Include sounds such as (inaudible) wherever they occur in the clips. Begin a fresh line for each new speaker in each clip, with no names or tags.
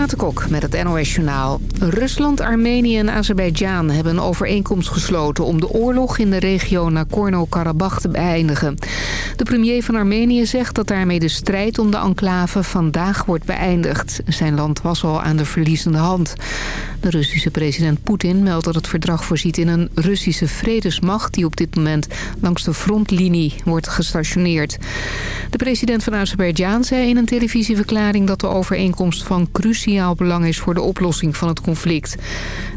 Kok met het NOS Journaal. Rusland, Armenië en Azerbeidzjan hebben een overeenkomst gesloten... om de oorlog in de regio Nagorno-Karabakh te beëindigen. De premier van Armenië zegt dat daarmee de strijd om de enclave vandaag wordt beëindigd. Zijn land was al aan de verliezende hand. De Russische president Poetin meldt dat het verdrag voorziet in een Russische vredesmacht... die op dit moment langs de frontlinie wordt gestationeerd. De president van Azerbeidzjan zei in een televisieverklaring dat de overeenkomst van cruciaal belang is voor de oplossing van het conflict.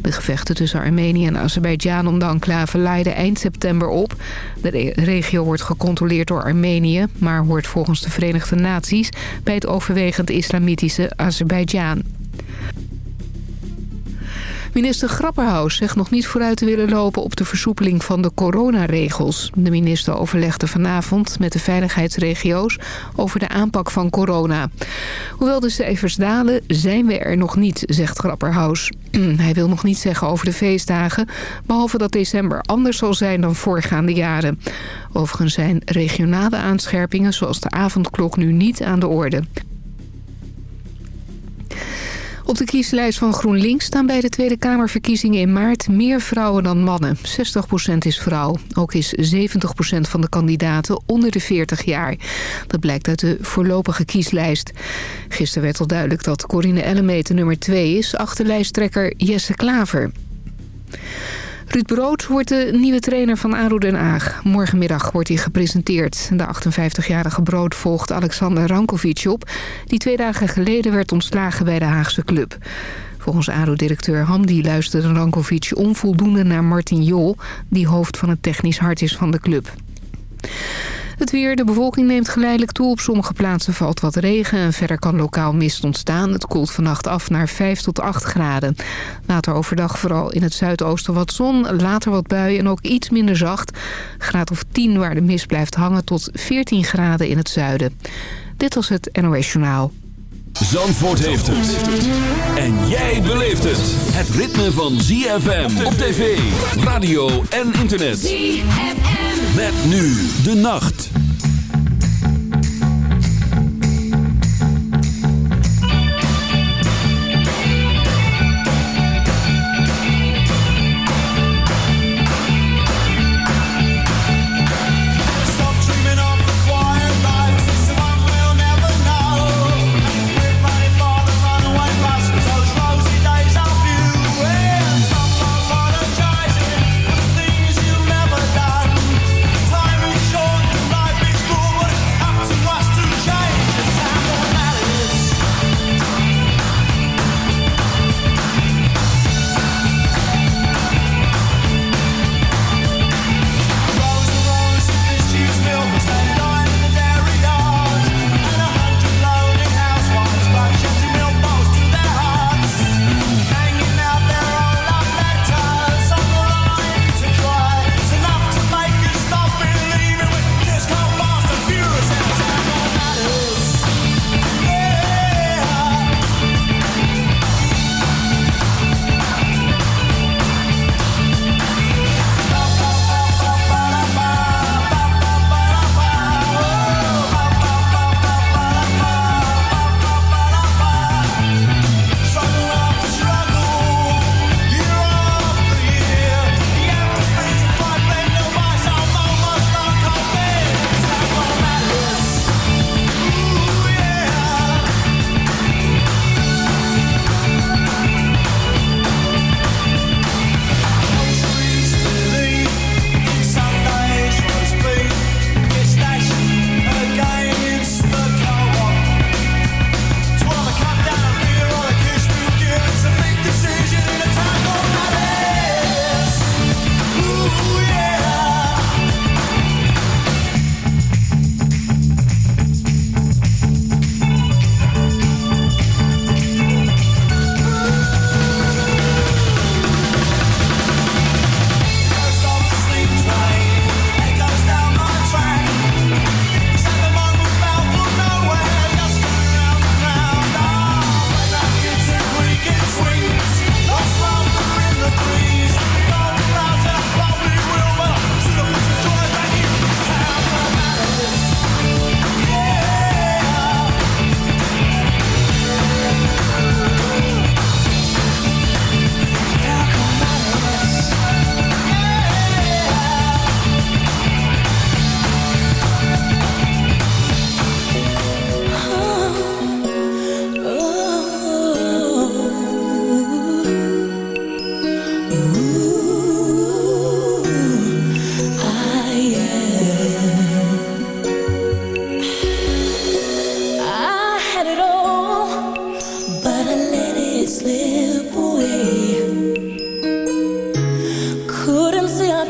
De gevechten tussen Armenië en Azerbeidzjan om de enclave leiden eind september op. De regio wordt gecontroleerd door Armenië, maar hoort volgens de Verenigde Naties bij het overwegend islamitische Azerbeidzjan. Minister Grapperhaus zegt nog niet vooruit te willen lopen op de versoepeling van de coronaregels. De minister overlegde vanavond met de veiligheidsregio's over de aanpak van corona. Hoewel de cijfers dalen, zijn we er nog niet, zegt Grapperhaus. (clears throat) Hij wil nog niet zeggen over de feestdagen, behalve dat december anders zal zijn dan voorgaande jaren. Overigens zijn regionale aanscherpingen zoals de avondklok nu niet aan de orde. Op de kieslijst van GroenLinks staan bij de Tweede Kamerverkiezingen in maart meer vrouwen dan mannen. 60% is vrouw. Ook is 70% van de kandidaten onder de 40 jaar. Dat blijkt uit de voorlopige kieslijst. Gisteren werd al duidelijk dat Corinne Ellemeter nummer 2 is... achter lijsttrekker Jesse Klaver. Ruud Brood wordt de nieuwe trainer van ADO Den Haag. Morgenmiddag wordt hij gepresenteerd. De 58-jarige Brood volgt Alexander Rankovic op... die twee dagen geleden werd ontslagen bij de Haagse club. Volgens ADO-directeur Hamdi luisterde Rankovic onvoldoende naar Martin Jol... die hoofd van het technisch hart is van de club. Het weer, de bevolking neemt geleidelijk toe. Op sommige plaatsen valt wat regen en verder kan lokaal mist ontstaan. Het koelt vannacht af naar 5 tot 8 graden. Later overdag vooral in het zuidoosten wat zon, later wat buien en ook iets minder zacht. Graad of 10 waar de mist blijft hangen tot 14 graden in het zuiden. Dit was het NOS Journaal.
Zandvoort heeft het. En jij beleeft het. Het ritme van ZFM op tv, radio en internet. ZFM. Met nu de nacht.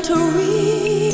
to read.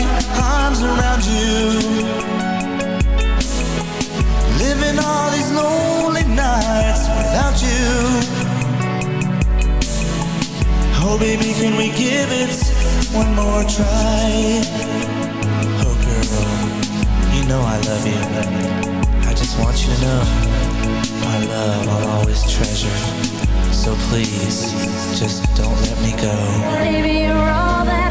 one more try? Oh, girl, you know I love you. I just want you to know my love I'll always treasure. So please, just don't let me go.
Baby, you're all that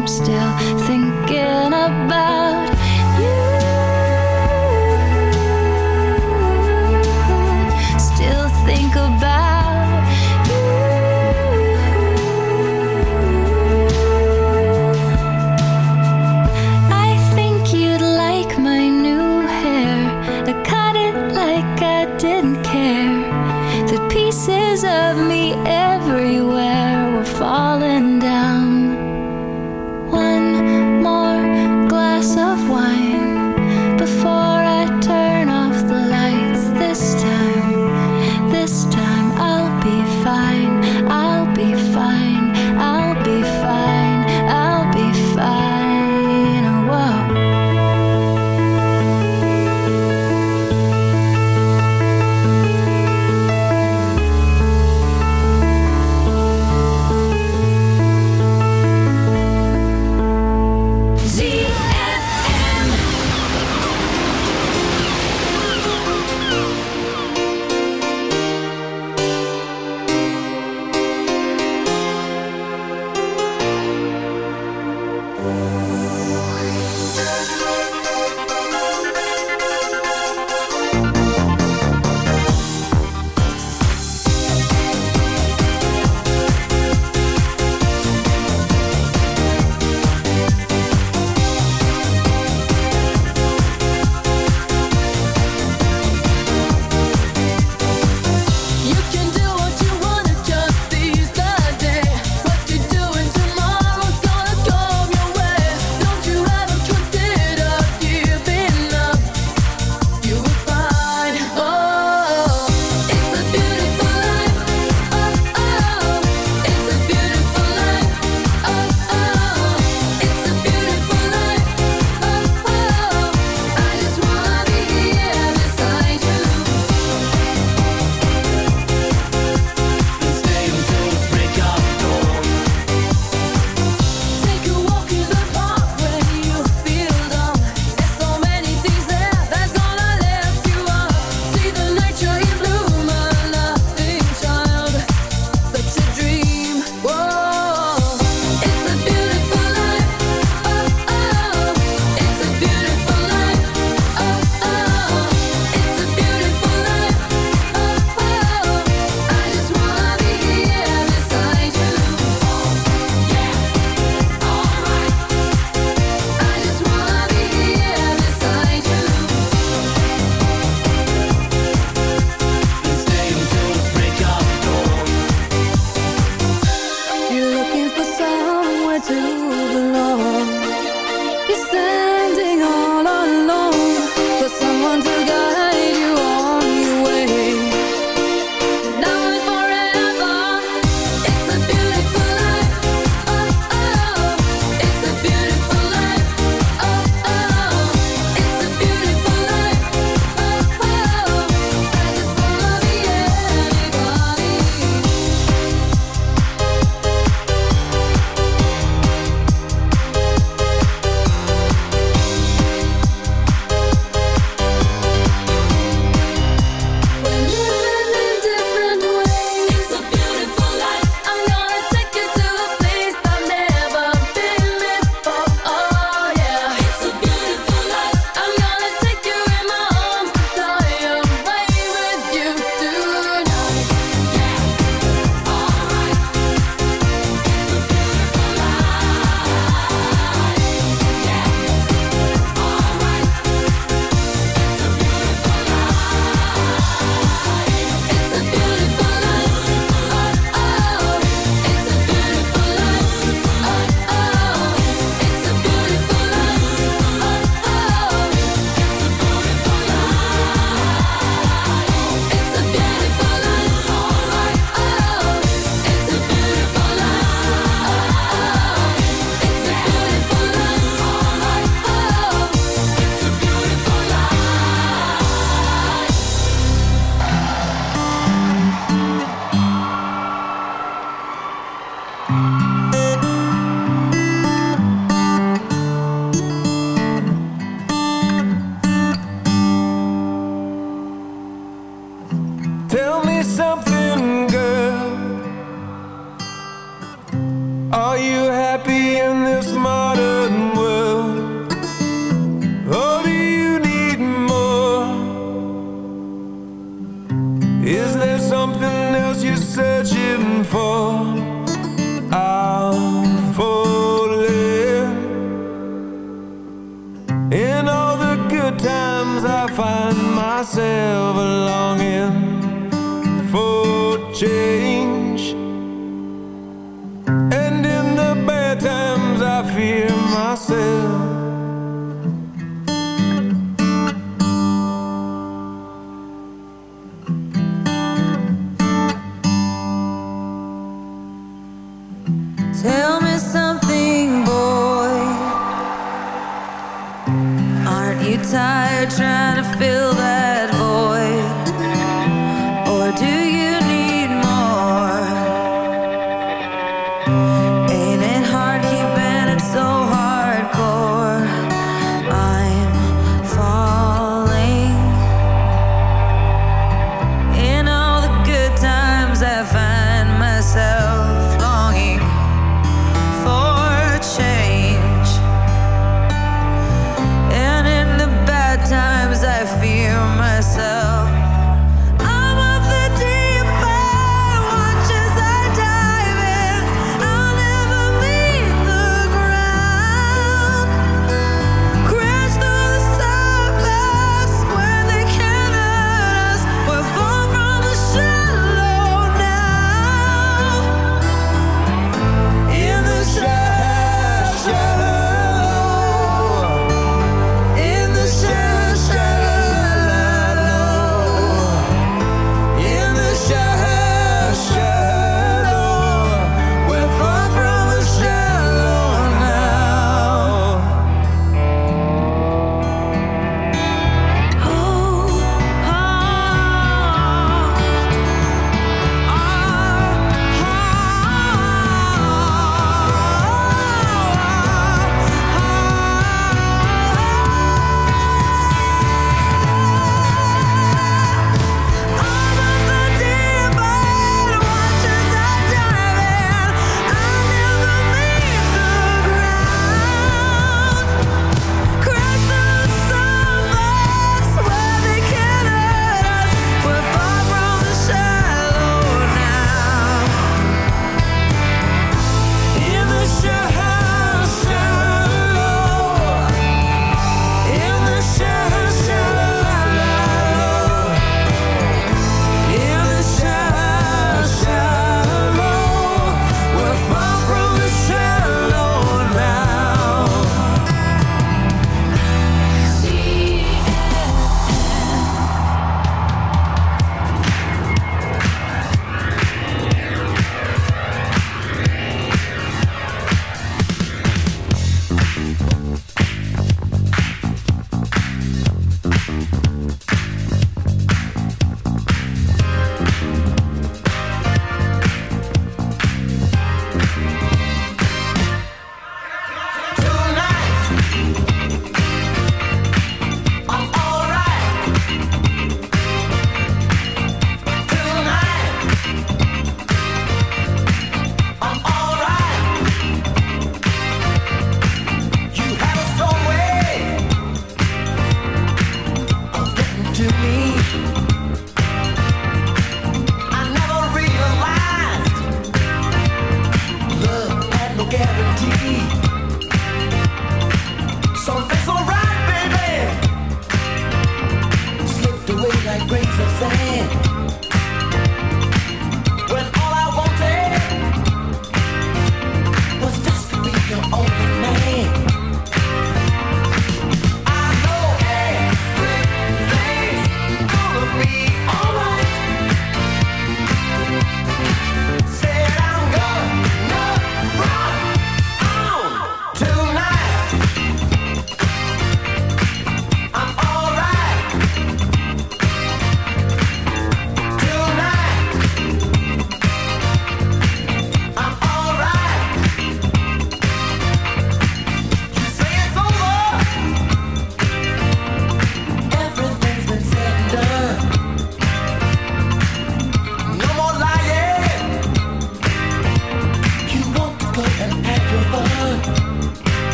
I'm still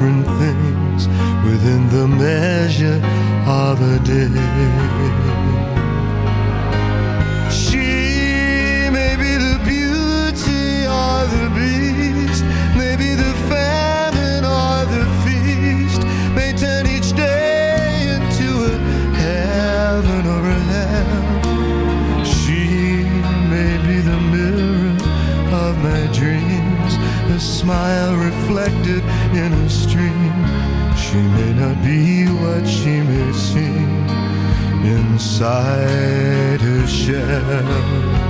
different things within the measure of a day. beside her shell.